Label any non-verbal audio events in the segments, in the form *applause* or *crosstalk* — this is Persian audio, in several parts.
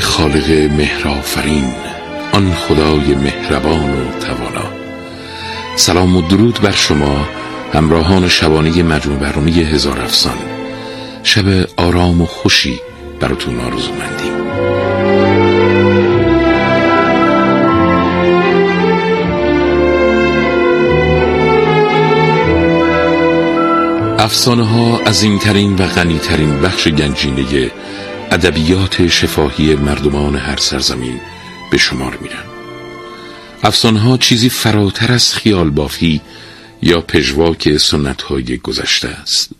خالق مهرافرین آن خدای مهربان و توانا. سلام و درود بر شما همراهان شبانه مجموع برنامه هزار افسان. شب آرام و خوشی براتون آرزو مندیم افسانه ها از این ترین و غنی ترین بخش گنجینه ادبیات شفاهی مردمان هر سرزمین به شمار میرن. افسانه ها چیزی فراتر از خیال بافی یا پژواک سنت های گذشته است.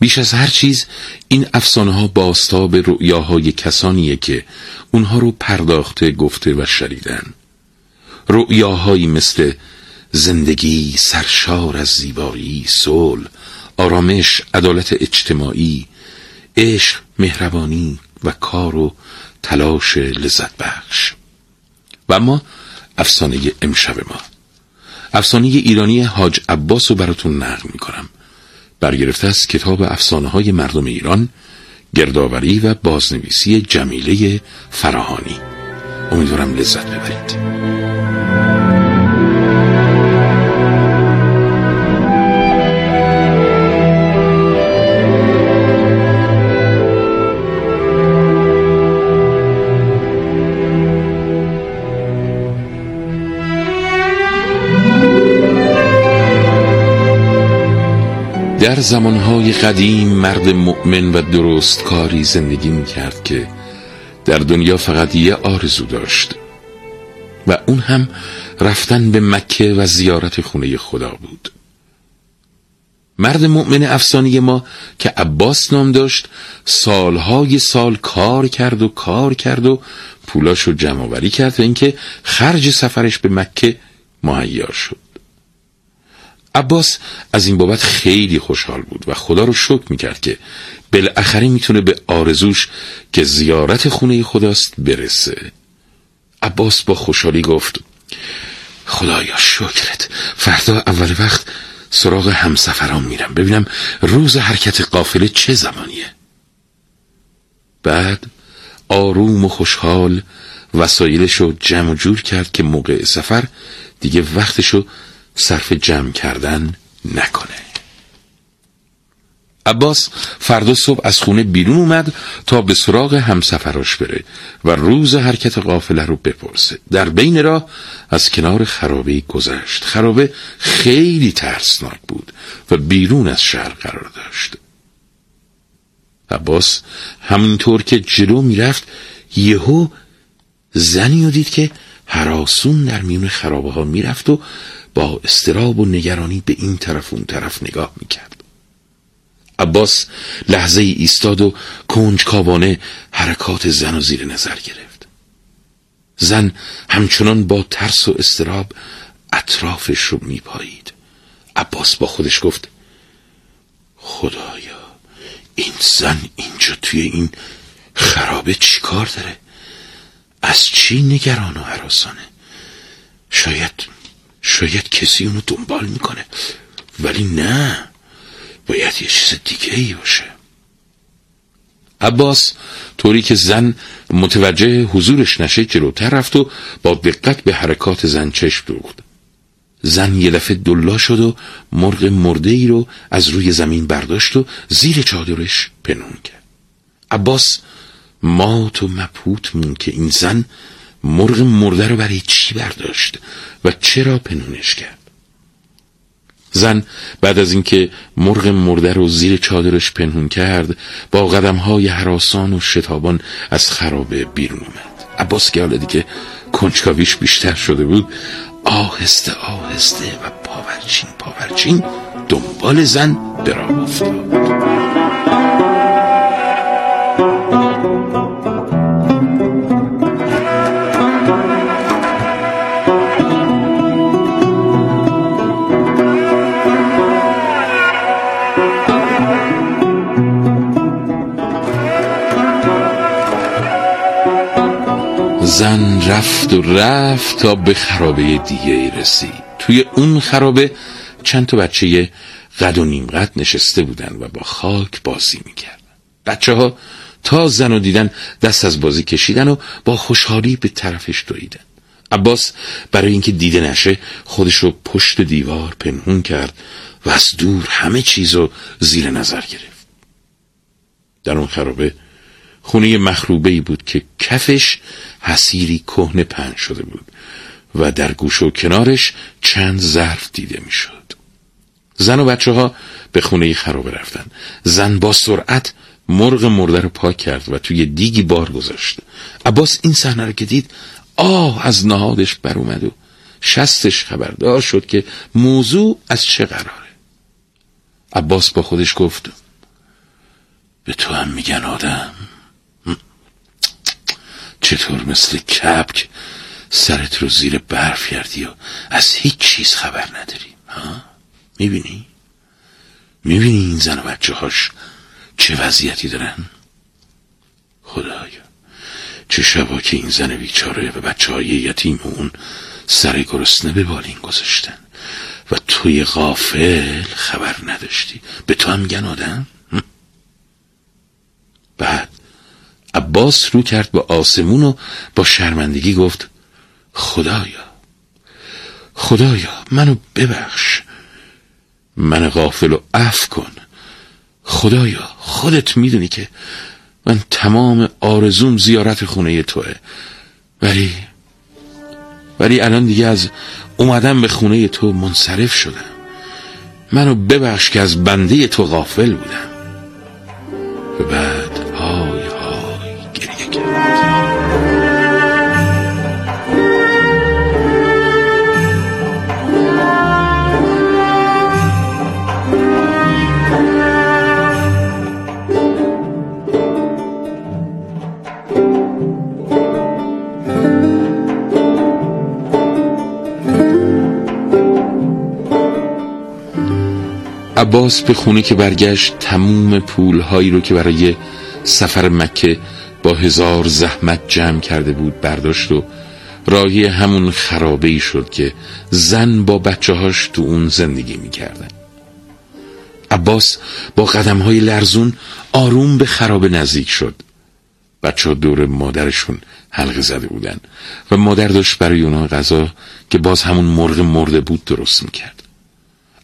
بیش از هر چیز این افسانه ها باستاب رؤیاهای کسانیه که اونها رو پرداخته گفته و شریدن رؤیاهایی مثل زندگی سرشار از زیبایی صلح آرامش عدالت اجتماعی عشق مهربانی و کار و تلاش لذت بخش. و اما افسانه امشب ما. افسانه ایرانی حاج عباس رو براتون نقل می‌کنم. برگرفته از کتاب افسانه های مردم ایران گردآوری و بازنویسی جمیله فراهانی امیدوارم لذت ببرید. در زمانهای قدیم مرد مؤمن و درستکاری زندگی می کرد که در دنیا فقط یه آرزو داشت و اون هم رفتن به مکه و زیارت خونه خدا بود. مرد مؤمن افسانی ما که عباس نام داشت سالهای سال کار کرد و کار کرد و پولاشو جمع کرد و اینکه خرج سفرش به مکه مهیا شد. عباس از این بابت خیلی خوشحال بود و خدا رو شکر می‌کرد که بالاخره می‌تونه به آرزوش که زیارت خونه خداست برسه. عباس با خوشحالی گفت خدایا شکرت. فردا اول وقت سراغ همسفران میرم. ببینم روز حرکت قافله چه زمانیه. بعد آروم و خوشحال وسایلشو جمع جور کرد که موقع سفر دیگه وقتشو صرف جمع کردن نکنه. عباس فردا صبح از خونه بیرون اومد تا به سراغ همسفراش بره و روز حرکت قافله رو بپرسه. در بین راه از کنار خرابه گذشت. خرابه خیلی ترسناک بود و بیرون از شهر قرار داشت. عباس همینطور که جلو می‌رفت یهو زنی رو دید که حراسون در میون خرابه ها می‌رفت و با استراب و نگرانی به این طرف اون طرف نگاه می‌کرد. عباس لحظه ای ایستاد و کنجکاوانه حرکات زن و زیر نظر گرفت. زن همچنان با ترس و استراب اطرافش رو میپایید. عباس با خودش گفت خدایا این زن اینجا توی این خرابه چی کار داره؟ از چی نگران و حراسانه؟ شاید شاید کسی اونو دنبال می‌کنه. ولی نه. باید یه چیز دیگه ای باشه. عباس طوری که زن متوجه حضورش نشه جلوتر رفت و با دقت به حرکات زن چشم دوخت. زن یه دفعه دلا شد و مرغ مرده ای رو از روی زمین برداشت و زیر چادرش پنهون کرد. عباس مات و مبهوت مون که این زن مرغ مرده رو برای چی برداشت و چرا پنونش کرد؟ زن بعد از اینکه مرغ مرده رو زیر چادرش پنهون کرد با قدم های حراسان و شتابان از خرابه بیرون اومد. عباس که حالا دیگه کنجکاویش بیشتر شده بود آهسته آهسته و پاورچین پاورچین دنبال زن برا افتاد. زن رفت و رفت تا به خرابه دیگه رسید. توی اون خرابه چند تا بچه قد و نیم قد نشسته بودن و با خاک بازی می‌کردن. بچه ها تا زن و دیدن دست از بازی کشیدن و با خوشحالی به طرفش دویدن. عباس برای اینکه دیده نشه خودش رو پشت دیوار پنهون کرد و از دور همه چیز رو زیر نظر گرفت. در اون خرابه خونه مخروبه ای بود که کفش حسیری کهنه پن شده بود و در گوش و کنارش چند ظرف دیده می‌شد. زن و بچه ها به خونه خرابه رفتن. زن با سرعت مرغ مرده رو پاک کرد و توی دیگی بار گذاشت. عباس این صحنه رو که دید آه از نهادش بر اومد و شستش خبردار شد که موضوع از چه قراره. عباس با خودش گفت به تو هم میگن آدم. چطور مثل کپک سرت رو زیر برف کردی و از هیچ چیز خبر نداری ها؟ می‌بینی؟ می‌بینی این زن و بچه هاش چه وضعیتی دارن؟ خدایا چه شبا که این زن بیچاره و بچه های یتیم اون سر گرسنه به بالین گذاشتن و توی غافل خبر نداشتی. به تو هم میگن آدم؟ بعد عباس رو کرد به آسمون و با شرمندگی گفت خدایا خدایا منو ببخش من غافل و عف کن. خدایا خودت می‌دونی که من تمام آرزوم زیارت خونه توه. ولی ولی الان دیگه از اومدم به خونه تو منصرف شدم. منو ببخش که از بنده تو غافل بودم. و بعد عباس به خونه که برگشت تموم پولهایی رو که برای سفر مکه با هزار زحمت جمع کرده بود برداشت و راهی همون خرابه ای شد که زن با بچه هاش تو اون زندگی می‌کردن. عباس با قدم های لرزون آروم به خرابه نزدیک شد. بچه ها دور مادرشون حلقه زده بودن و مادر داشت برای اونا غذا که باز همون مرغ مرده بود درست می‌کرد.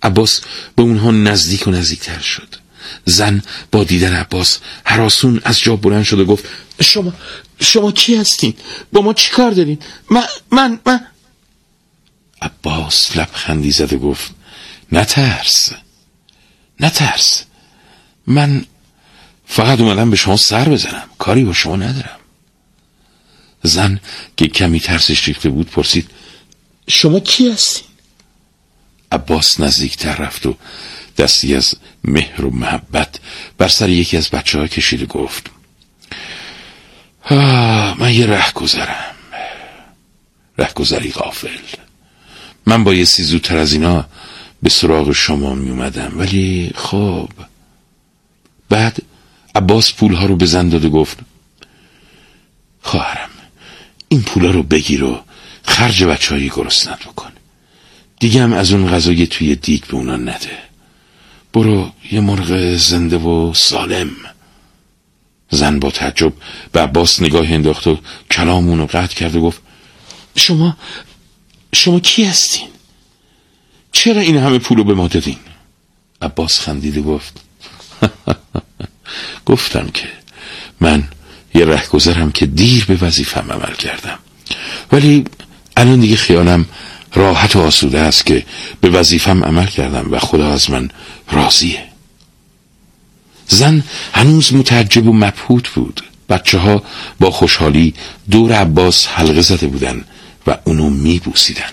عباس به اونها نزدیک و نزدیکتر شد. زن با دیدن عباس حراسون از جا بلند شد و گفت شما شما کی هستین؟ با ما چی کار دارین؟ من من من. عباس لبخندی زد و گفت نترس نترس. من فقط اومدم به شما سر بزنم کاری با شما ندارم. زن که کمی ترسش ریخته بود پرسید شما کی هستین؟ عباس نزدیکتر رفت و دستی از مهر و محبت بر سر یکی از بچه ها کشید و گفت من یه ره گذرم ره گذری غافل من بایستی زودتر از اینا به سراغ شما می اومدم ولی خب بعد عباس پولها رو بزن داد و گفت خواهرم این پولها رو بگیر و خرج بچه هایی گرسنت بکن. دیگه هم از اون غذای توی دیگ به اونا نده برو یه مرغ زنده و سالم زن با تعجب به عباس نگاه انداخت و کلام رو قطع کرد و گفت شما شما کی هستین؟ چرا این همه پولو به ما دادین؟ عباس خندید و گفت *laughs* گفتم که من یه رهگذرم که دیر به وظیفم عمل کردم ولی الان دیگه خیالم راحت و آسوده است که به وظیفم عمل کردم و خدا از من راضیه. زن هنوز متعجب و مبهوت بود. بچه ها با خوشحالی دور عباس حلقه زده بودن و اونو میبوسیدن.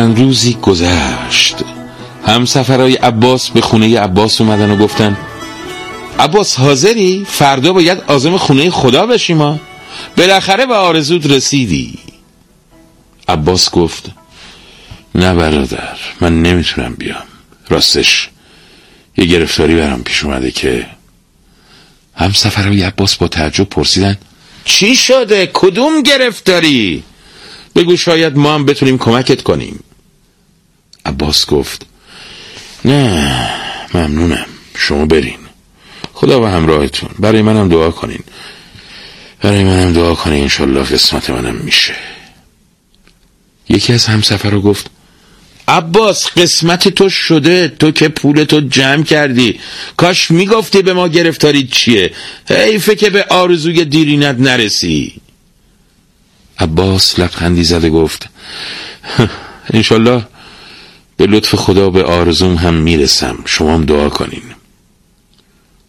چند روزی گذشت همسفرهای عباس به خونه عباس اومدن و گفتن عباس حاضری؟ فردا باید آزم خونه خدا بشی ما بالاخره به آرزود رسیدی عباس گفت نه برادر من نمی‌تونم بیام راستش یه گرفتاری برام پیش اومده که هم سفرهای عباس با تعجب پرسیدن چی شده؟ کدوم گرفتاری؟ بگو شاید ما هم بتونیم کمکت کنیم عباس گفت نه ممنونم شما برین. خدا و همراهتون برای منم دعا کنین. برای منم دعا کنین انشالله قسمت منم میشه. یکی از همسفر رو گفت عباس قسمت تو شده تو که پول تو جمع کردی کاش می‌گفتی به ما گرفتاری چیه؟ حیفه که به آرزوی دیرینت نرسی. عباس لبخندی زده گفت انشالله به لطف خدا به آرزوم هم می‌رسم. شما هم دعا کنین.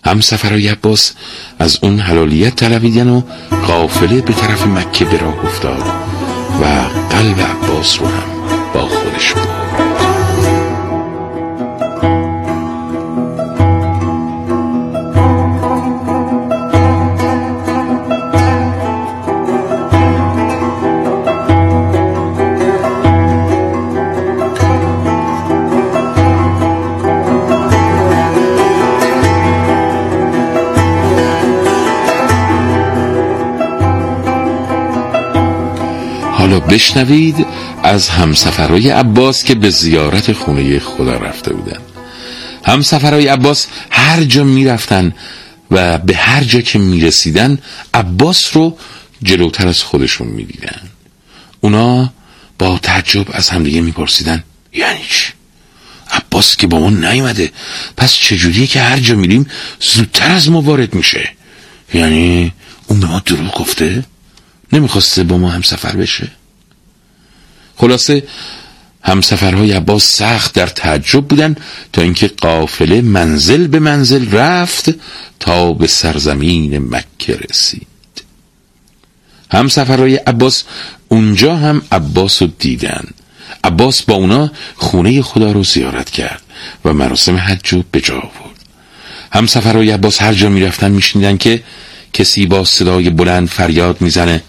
هم سفرهای عباس از اون حلالیت طلبیدن و قافله به طرف مکه به راه افتاد و قلب عباس رو هم با خودش بود. بشنوید از همسفرهای عباس که به زیارت خونه خدا رفته بودن همسفرهای عباس هر جا می‌رفتن و به هر جا که می‌رسیدن عباس رو جلوتر از خودشون می‌دیدن اونا با تعجب از همدیگه میپرسیدن یعنی چی؟ عباس که با ما نیومده پس چجوریه که هر جا میریم زودتر از ما وارد میشه یعنی اون به ما دروغ گفته؟ نمی‌خواسته با ما هم سفر بشه خلاصه همسفرهای عباس سخت در تعجب بودن تا اینکه قافله منزل به منزل رفت تا به سرزمین مکه رسید. همسفرهای عباس اونجا هم عباس رو دیدن. عباس با اونا خونه خدا رو زیارت کرد و مراسم حج رو به جا آورد. همسفرهای عباس هر جا می‌رفتن میشنیدن که کسی با صدای بلند فریاد می‌زنه.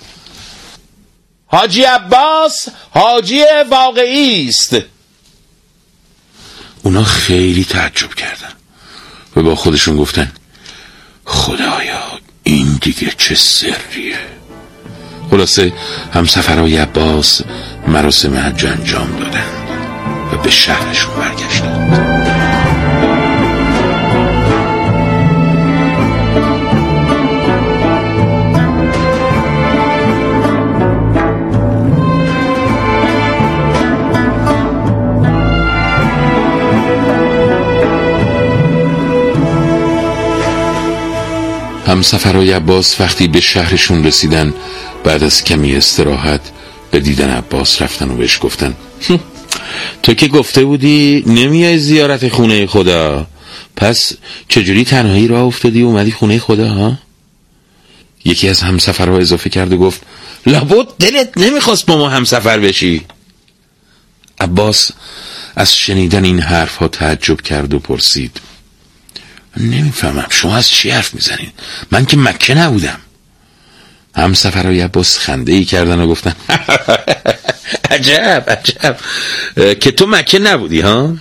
حاجی عباس حاجی واقعی است. اونا خیلی تعجب کردن. و با خودشون گفتن خدایا این دیگه چه سریه. خلاصه همسفرهای عباس مراسم حج انجام دادن و به شهرشون برگشتند همسفرهای عباس وقتی به شهرشون رسیدن بعد از کمی استراحت به دیدن عباس رفتن و بهش گفتن. تو که گفته بودی نمیای زیارت خونه خدا. پس چجوری تنهایی راه افتادی و اومدی خونه خدا ها؟ یکی از همسفرها اضافه کرد و گفت لابد دلت نمی‌خواست با ما همسفر بشی. عباس از شنیدن این حرف ها تعجب کرد و پرسید نمی‌فهمم. شما از چی حرف می‌زنین من که مکه نبودم. هم سفرهای عباس خنده ای کردن و گفتن *laughs* عجب عجب. که تو مکه نبودی ها؟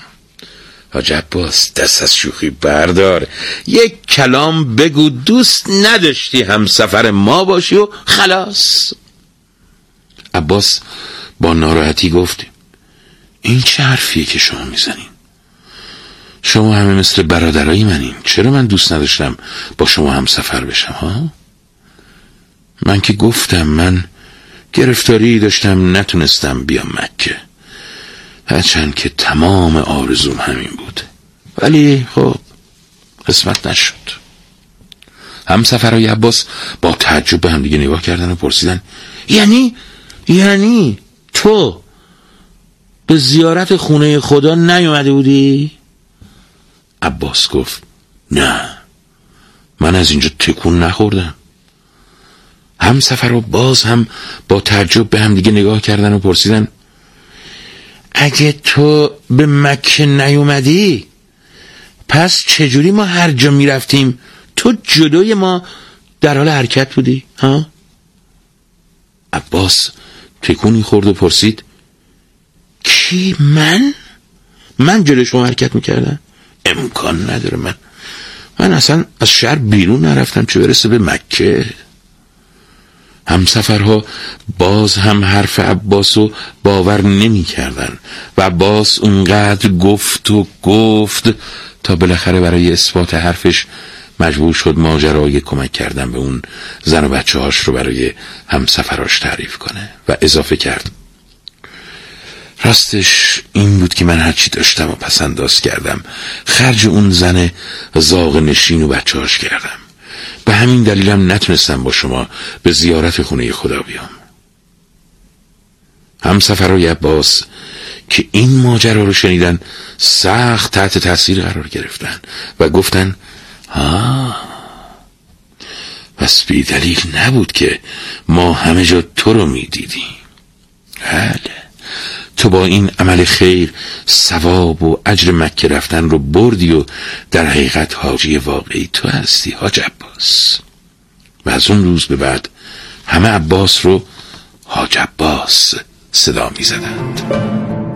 حاج عباس دست از شوخی بردار. یک کلام بگو دوست نداشتی هم سفر ما باشی و خلاص. عباس با ناراحتی گفت این چه حرفیه که شما می‌زنین شما همه مثل برادرای منین. چرا من دوست نداشتم با شما هم سفر بشم ها؟ من که گفتم من گرفتاری داشتم نتونستم بیام مکه. هرچند که تمام آرزوم همین بود. ولی خب قسمت نشد. هم سفرهای عباس با تعجب به هم دیگه نگاه کردن و پرسیدن یعنی؟ یعنی تو به زیارت خونه خدا نیومده بودی؟ عباس گفت نه من از اینجا تکون نخوردم. هم سفر و باز هم با تعجب به هم دیگه نگاه کردن و پرسیدن اگه تو به مکه نیومدی پس چجوری ما هر جا می‌رفتیم؟ تو جدوی ما در حال حرکت بودی ها؟ عباس تکونی خورد و پرسید کی من؟ من جلوی شما حرکت می‌کردم. امکان نداره. من من اصلا از شهر بیرون نرفتم چه برسه به مکه. همسفرها باز هم حرف عباس باور نمی کردن و عباس اونقدر گفت و گفت تا بالاخره برای اثبات حرفش مجبور شد ماجرای کمک کردن به اون زن و بچه هاش رو برای همسفراش تعریف کنه و اضافه کرد. راستش این بود که من هرچی داشتم و پسنداز کردم. خرج اون زن زاغ نشین و بچه هاش کردم. به همین دلیلم نتونستم با شما به زیارت خونه خدا بیام. همسفرهای عباس که این ماجرا رو شنیدن سخت تحت تاثیر قرار گرفتن و گفتن آه پس بی دلیل نبود که ما همه جا تو رو می‌دیدیم. بله. تو با این عمل خیر ثواب و اجر مکه رفتن رو بردی و در حقیقت حاجی واقعی تو هستی حاج عباس و از اون روز به بعد همه عباس رو حاج عباس صدا می زدند.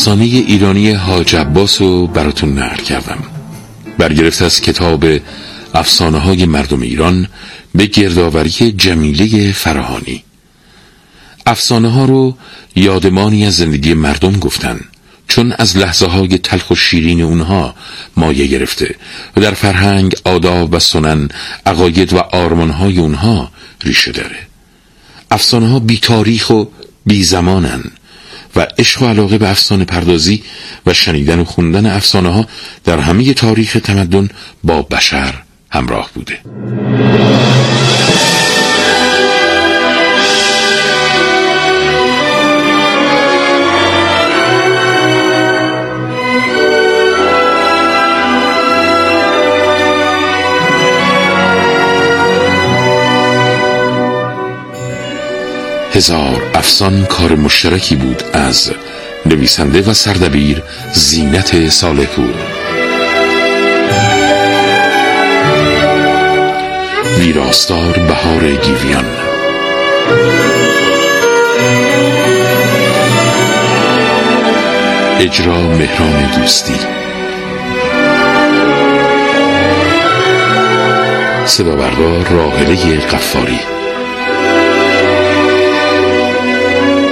افسانه ایرانی حاج عباس رو براتون نقل کردم. برگرفته از کتاب افسانه های مردم ایران به گردآوری جمیله فراهانی افسانه ها رو یادمانی از زندگی مردم گفتن چون از لحظه های تلخ و شیرین اونها مایه گرفته و در فرهنگ آداب و سنن عقاید و آرمان های اونها ریشه داره. افسانه ها بی تاریخ و بی زمانن. و عشق و علاقه به افسانه پردازی و شنیدن و خوندن افسانه ها در همه تاریخ تمدن با بشر همراه بوده. هزار افسان کار مشترکی بود از نویسنده و سردبیر زینت سالپور ویراستار بهار گیویان. اجرا مهران دوستی. صدا بردار راهله قفاری.